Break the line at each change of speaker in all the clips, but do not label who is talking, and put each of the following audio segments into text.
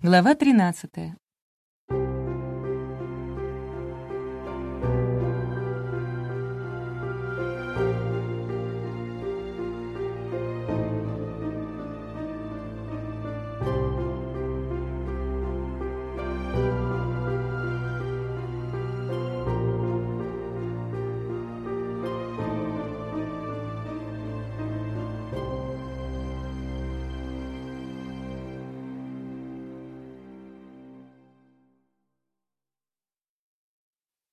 Глава 13.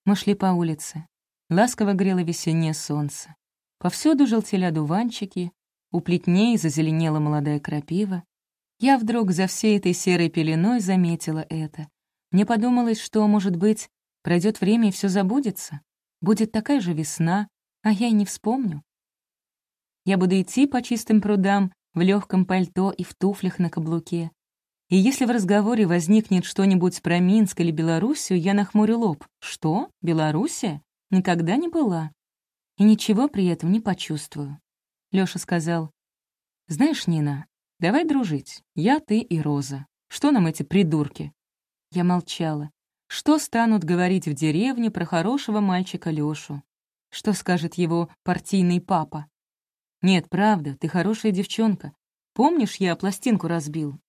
Мы шли по улице. Ласково грело весеннее солнце. Повсюду желтели одуванчики, у плетней зазеленела молодая крапива. Я вдруг за всей этой серой пеленой заметила это. Мне подумалось, что, может быть, пройдет время и все забудется. Будет такая же весна, а я и не вспомню. Я буду идти по чистым прудам в легком пальто и в туфлях на каблуке, и если в разговоре возникнет что-нибудь про Минск или Белоруссию, я нахмурю лоб. Что? Белоруссия? Никогда не была. И ничего при этом не почувствую. Лёша сказал, «Знаешь, Нина, давай дружить. Я, ты и Роза. Что нам эти придурки?» Я молчала. Что станут говорить в деревне про хорошего мальчика Лёшу? Что скажет его партийный папа? «Нет, правда, ты хорошая девчонка. Помнишь, я пластинку разбил?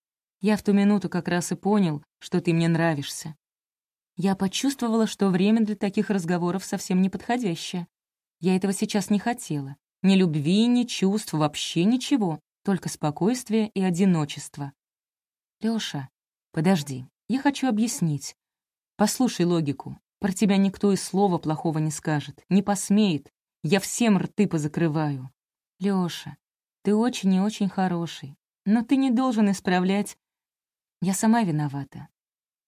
Я в ту минуту как раз и понял, что ты мне нравишься. Я почувствовала, что время для таких разговоров совсем неподходящее. Я этого сейчас не хотела. Ни любви, ни чувств, вообще ничего, только спокойствие и одиночество. Лёша, подожди, я хочу объяснить. Послушай логику. Про тебя никто и слова плохого не скажет, не посмеет. Я всем рты позакрываю. Лёша, ты очень и очень хороший, но ты не должен исправлять я сама виновата.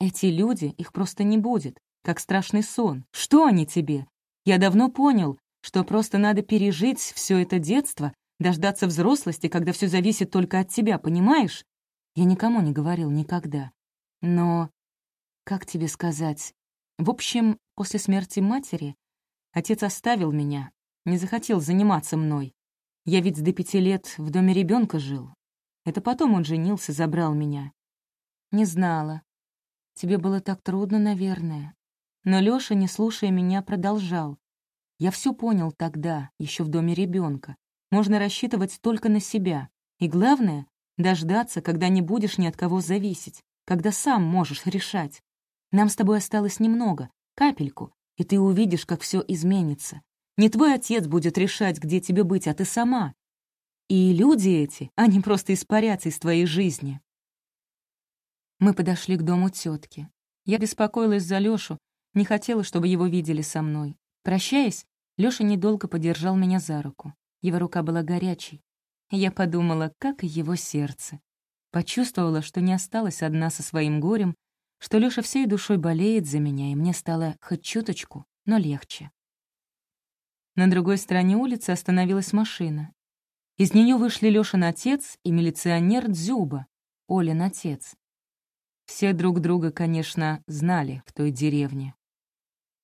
Эти люди, их просто не будет, как страшный сон. Что они тебе? Я давно понял, что просто надо пережить все это детство, дождаться взрослости, когда все зависит только от тебя, понимаешь? Я никому не говорил никогда. Но, как тебе сказать? В общем, после смерти матери отец оставил меня, не захотел заниматься мной. Я ведь до пяти лет в доме ребенка жил. Это потом он женился, забрал меня. Не знала. Тебе было так трудно, наверное. Но Лёша, не слушая меня, продолжал. Я все понял тогда, еще в доме ребенка. Можно рассчитывать только на себя. И главное — дождаться, когда не будешь ни от кого зависеть, когда сам можешь решать. Нам с тобой осталось немного, капельку, и ты увидишь, как все изменится. Не твой отец будет решать, где тебе быть, а ты сама. И люди эти, они просто испарятся из твоей жизни. Мы подошли к дому тетки. Я беспокоилась за Лёшу, не хотела, чтобы его видели со мной. Прощаясь, Лёша недолго подержал меня за руку. Его рука была горячей. Я подумала, как и его сердце. Почувствовала, что не осталась одна со своим горем, что Лёша всей душой болеет за меня, и мне стало хоть чуточку, но легче. На другой стороне улицы остановилась машина. Из нее вышли Лёшин отец и милиционер Дзюба, Олин отец. Все друг друга, конечно, знали в той деревне.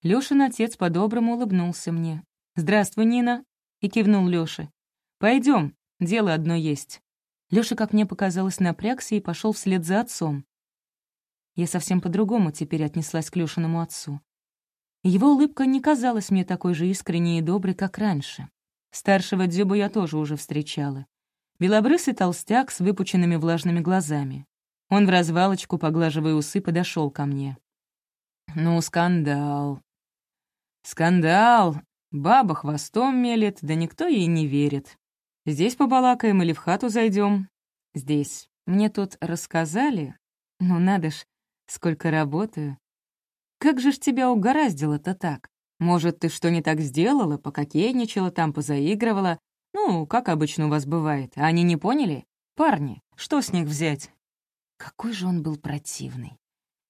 Лёшин отец по-доброму улыбнулся мне. «Здравствуй, Нина!» и кивнул Лёше. Пойдем, дело одно есть». Лёша, как мне показалось, напрягся и пошел вслед за отцом. Я совсем по-другому теперь отнеслась к Лёшиному отцу. Его улыбка не казалась мне такой же искренней и доброй, как раньше. Старшего Дзюбу я тоже уже встречала. Белобрысый толстяк с выпученными влажными глазами. Он в развалочку, поглаживая усы, подошел ко мне. «Ну, скандал. Скандал. Баба хвостом мелет, да никто ей не верит. Здесь побалакаем или в хату зайдем? Здесь. Мне тут рассказали. Ну, надо ж, сколько работаю. Как же ж тебя угораздило-то так? Может, ты что не так сделала, пококетничала там, позаигрывала? Ну, как обычно у вас бывает. А они не поняли? Парни, что с них взять? Какой же он был противный.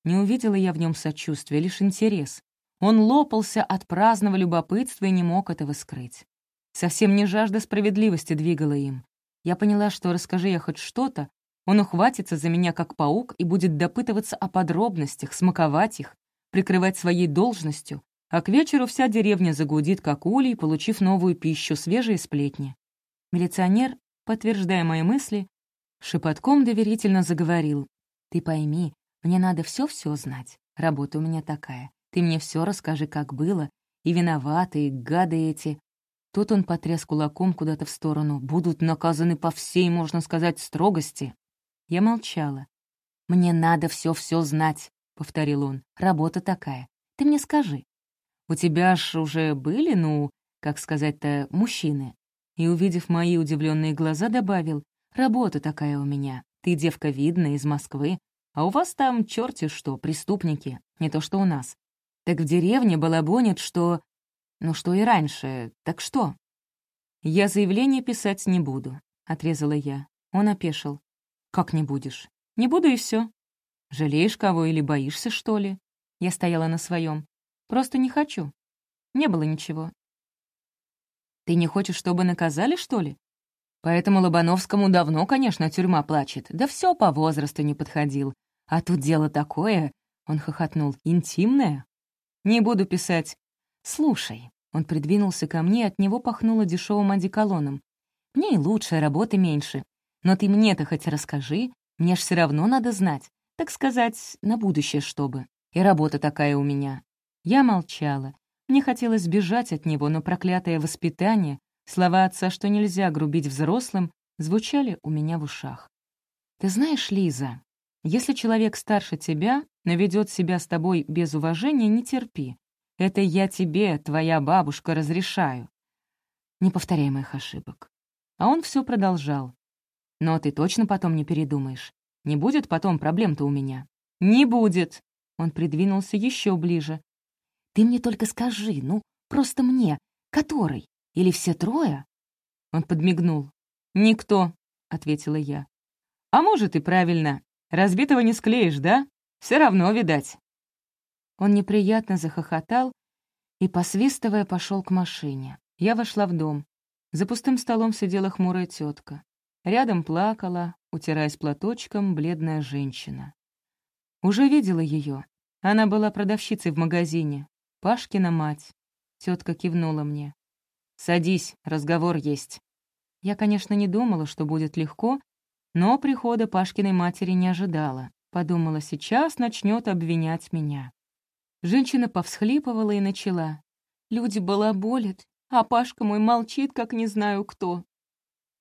Не увидела я в нем сочувствия, лишь интерес. Он лопался от праздного любопытства и не мог этого скрыть. Совсем не жажда справедливости двигала им. Я поняла, что расскажи я хоть что-то, он ухватится за меня как паук и будет допытываться о подробностях, смаковать их, прикрывать своей должностью, а к вечеру вся деревня загудит, как улей, получив новую пищу, свежие сплетни. Милиционер, подтверждая мои мысли, Шепотком доверительно заговорил. «Ты пойми, Мне надо все-все знать. Работа у меня такая. Ты мне все расскажи, как было. И виноваты, и гады эти. Тут он потряс кулаком куда-то в сторону. Будут наказаны по всей, можно сказать, строгости. Я молчала. «Мне надо все-все знать», — повторил он. «Работа такая. Ты мне скажи. У тебя ж уже были, ну, как сказать-то, мужчины?» И, увидев мои удивленные глаза, добавил. «Работа такая у меня. Ты девка видная, из Москвы. А у вас там черти что, преступники, не то что у нас. Так в деревне балабонят, что... Ну что и раньше, так что? Я заявление писать не буду, — отрезала я. Он опешил. Как не будешь? Не буду и все. Жалеешь кого или боишься, что ли? Я стояла на своем. Просто не хочу. Не было ничего. Ты не хочешь, чтобы наказали, что ли? Поэтому Лобановскому давно, конечно, тюрьма плачет. Да все по возрасту не подходил. А тут дело такое, — он хохотнул, — интимное. Не буду писать. Слушай, он придвинулся ко мне, от него пахнуло дешевым одеколоном. Мне и лучше, работы меньше. Но ты мне-то хоть расскажи, мне ж все равно надо знать. Так сказать, на будущее чтобы. И работа такая у меня. Я молчала. Мне хотелось бежать от него, но проклятое воспитание, слова отца, что нельзя грубить взрослым, звучали у меня в ушах. «Ты знаешь, Лиза, если человек старше тебя, но ведет себя с тобой без уважения, не терпи. Это я тебе, твоя бабушка, разрешаю. Не повторяй моих ошибок. А он все продолжал. Но ты точно потом не передумаешь. Не будет потом проблем-то у меня. Не будет. Он придвинулся еще ближе. Ты мне только скажи, ну, просто мне, который? Или все трое? Он подмигнул. «Никто», — ответила я. «А может, и правильно. Разбитого не склеишь, да? Все равно, видать». Он неприятно захохотал и, посвистывая, пошел к машине. Я вошла в дом. За пустым столом сидела хмурая тетка. Рядом плакала, утираясь платочком, бледная женщина. Уже видела ее. Она была продавщицей в магазине. Пашкина мать. Тетка кивнула мне. «Садись, разговор есть». Я, конечно, не думала, что будет легко, но прихода Пашкиной матери не ожидала. Подумала, сейчас начнет обвинять меня. Женщина повсхлипывала и начала. «Люди балаболят, а Пашка мой молчит, как не знаю кто».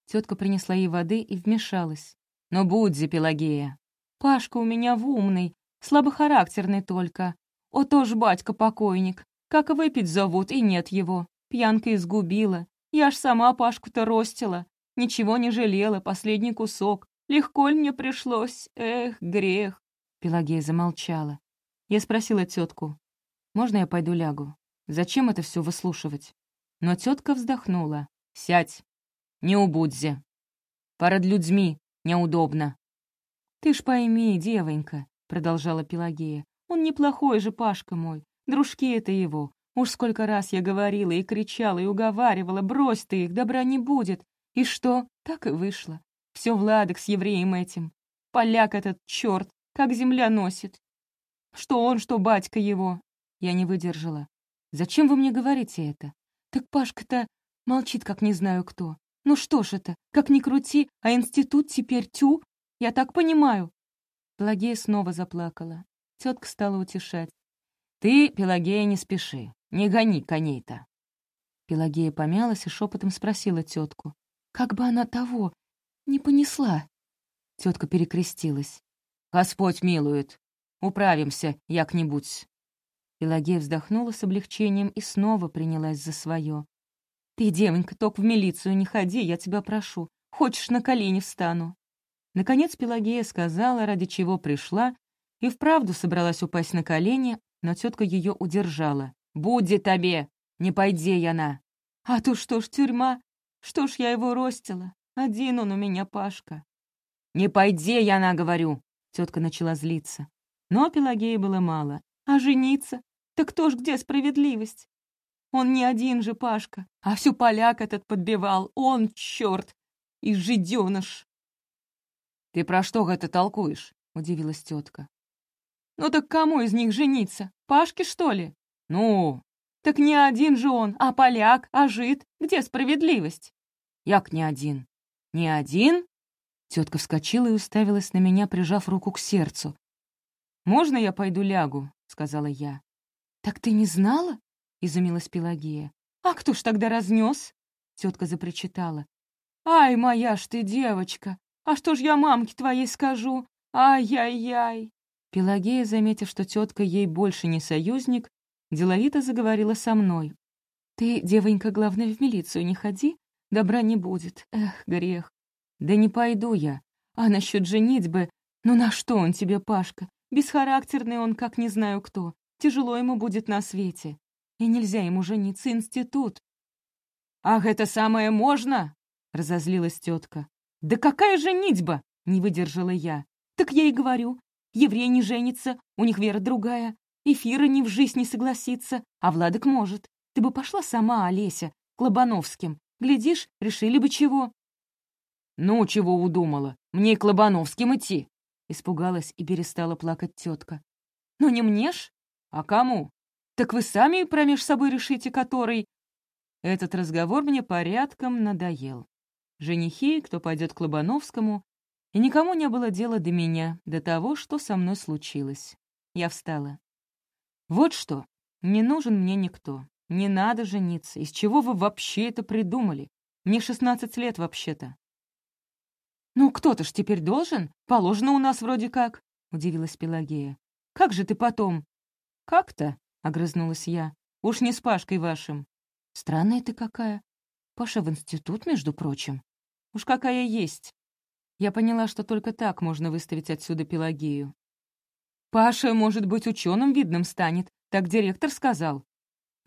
Тетка принесла ей воды и вмешалась. «Но будь же, Пелагея!» «Пашка у меня в умный, слабохарактерный только. О, тоже батька покойник. Как выпить зовут, и нет его. Пьянка изгубила. Я ж сама Пашку-то ростила. Ничего не жалела, последний кусок. Легко ли мне пришлось? Эх, грех. Пелагея замолчала. Я спросила тетку, можно я пойду лягу? Зачем это все выслушивать? Но тетка вздохнула. Сядь, не убудзе. Перед людьми неудобно. Ты ж пойми, девонька, продолжала Пелагея. Он неплохой же Пашка мой. Дружки это его. Уж сколько раз я говорила и кричала, и уговаривала, брось ты их, добра не будет. И что? Так и вышло. Все Владок с евреем этим. Поляк этот черт, как земля носит. Что он, что батька его. Я не выдержала. Зачем вы мне говорите это? Так Пашка-то молчит, как не знаю кто. Ну что ж это, как ни крути, а институт теперь тю, я так понимаю. Пелагея снова заплакала. Тетка стала утешать. Ты, Пелагея, не спеши, не гони коней-то. Пелагея помялась и шепотом спросила тетку. Как бы она того не понесла. Тетка перекрестилась. «Господь милует. Управимся як-нибудь». Пелагея вздохнула с облегчением и снова принялась за свое. «Ты, девонька, только в милицию не ходи, я тебя прошу. Хочешь, на колени встану». Наконец Пелагея сказала, ради чего пришла, и вправду собралась упасть на колени, но тетка ее удержала. «Будь тебе! Не пойди я на!» «А то что ж, тюрьма? Что ж я его ростила? Один он у меня, Пашка. «Не пойди, я на говорю!» Тетка начала злиться. Но Пелагеи было мало. А жениться? Так кто ж где справедливость? Он не один же, Пашка, а всю поляк этот подбивал. Он, черт, и жиденыш. «Ты про что это толкуешь?» — удивилась тетка. «Ну так кому из них жениться? Пашке, что ли?» «Ну, так не один же он, а поляк, а жид. Где справедливость? Як не один? Не один? Тетка вскочила и уставилась на меня, прижав руку к сердцу. «Можно я пойду лягу?» — сказала я. «Так ты не знала?» — изумилась Пелагея. «А кто ж тогда разнес? Тетка запричитала. «Ай, моя ж ты девочка! А что ж я мамке твоей скажу? Ай-яй-яй!» Пелагея, заметив, что тетка ей больше не союзник, деловито заговорила со мной. «Ты, девонька, главное, в милицию не ходи, добра не будет. Эх, грех. Да не пойду я. А насчет женитьбы, ну на что он тебе, Пашка? Бесхарактерный он, как не знаю кто. Тяжело ему будет на свете. И нельзя ему жениться, институт. «Ах, это самое можно?» — разозлилась тетка. «Да какая женитьба?» — не выдержала я. «Так я и говорю. Еврей не женится, у них вера другая. Эфира ни в жизнь не согласится, а Владок может. Ты бы пошла сама, Олеся, к Лобановским. Глядишь, решили бы чего».
«Ну, чего удумала? Мне к Лобановским идти!» Испугалась и перестала плакать тетка.
«Ну не мне ж?
А кому?
Так вы сами промеж собой решите, который...» Этот разговор мне порядком надоел. Женихи, кто пойдет к Лобановскому, и никому не было дела до меня, до того, что со мной случилось. Я встала. «Вот что, не нужен мне никто. Не надо жениться. Из чего вы вообще это придумали? Мне шестнадцать лет вообще-то». «Ну, кто-то ж теперь должен. Положено у нас вроде как», — удивилась Пелагея. «Как же ты потом?» «Как-то», — огрызнулась я. «Уж не с Пашкой вашим. Странная ты какая. Паша в институт, между прочим. Уж какая есть. Я поняла, что только так можно выставить отсюда Пелагею. Паша, может быть, ученым видным станет, так директор сказал.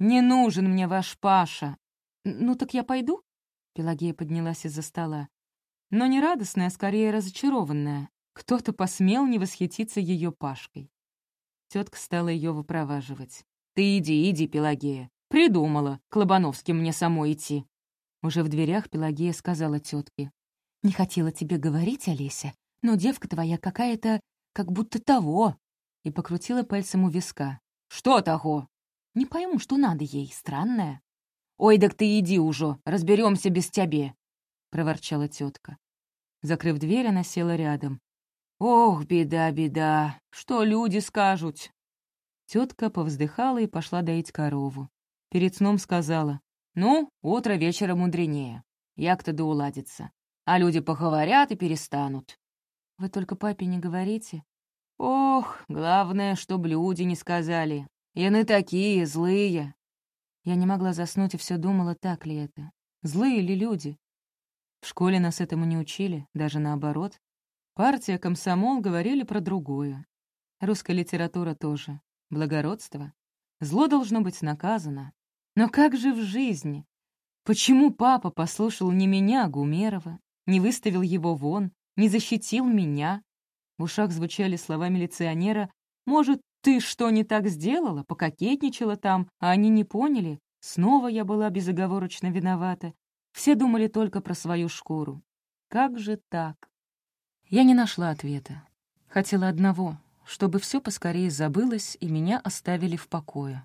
Не нужен мне ваш Паша. Ну так я пойду? Пелагея поднялась из-за стола. Но не радостная, а скорее разочарованная. Кто-то посмел не восхититься ее Пашкой. Тетка стала ее выпроваживать. «Ты иди, иди, Пелагея. Придумала, к Лобановским мне самой идти. Уже в дверях Пелагея сказала тетке. «Не хотела тебе говорить, Олеся, но девка твоя какая-то как будто того». И покрутила пальцем у виска. «Что того?» «Не пойму, что надо ей, странная». «Ой, так ты иди уже, разберемся без тебя», — проворчала тетка. Закрыв дверь, она села рядом. «Ох, беда, беда, что люди скажут?» Тетка повздыхала и пошла доить корову. Перед сном сказала, «Ну, утро вечера мудренее. Як-то да уладится. А люди поговорят и перестанут». «Вы только папе не говорите?» «Ох, главное, чтоб люди не сказали. Яны такие, злые». Я не могла заснуть и все думала, так ли это. Злые ли люди? В школе нас этому не учили, даже наоборот. Партия, комсомол говорили про другое. Русская литература тоже. Благородство. Зло должно быть наказано. Но как же в жизни? Почему папа послушал не меня, а Гумерова, не выставил его вон, не защитил меня? В ушах звучали слова милиционера «Может, ты что не так сделала, пококетничала там, а они не поняли? Снова я была безоговорочно виновата. Все думали только про свою шкуру. Как же так?» Я не нашла ответа. Хотела одного, чтобы все поскорее забылось и меня оставили в покое.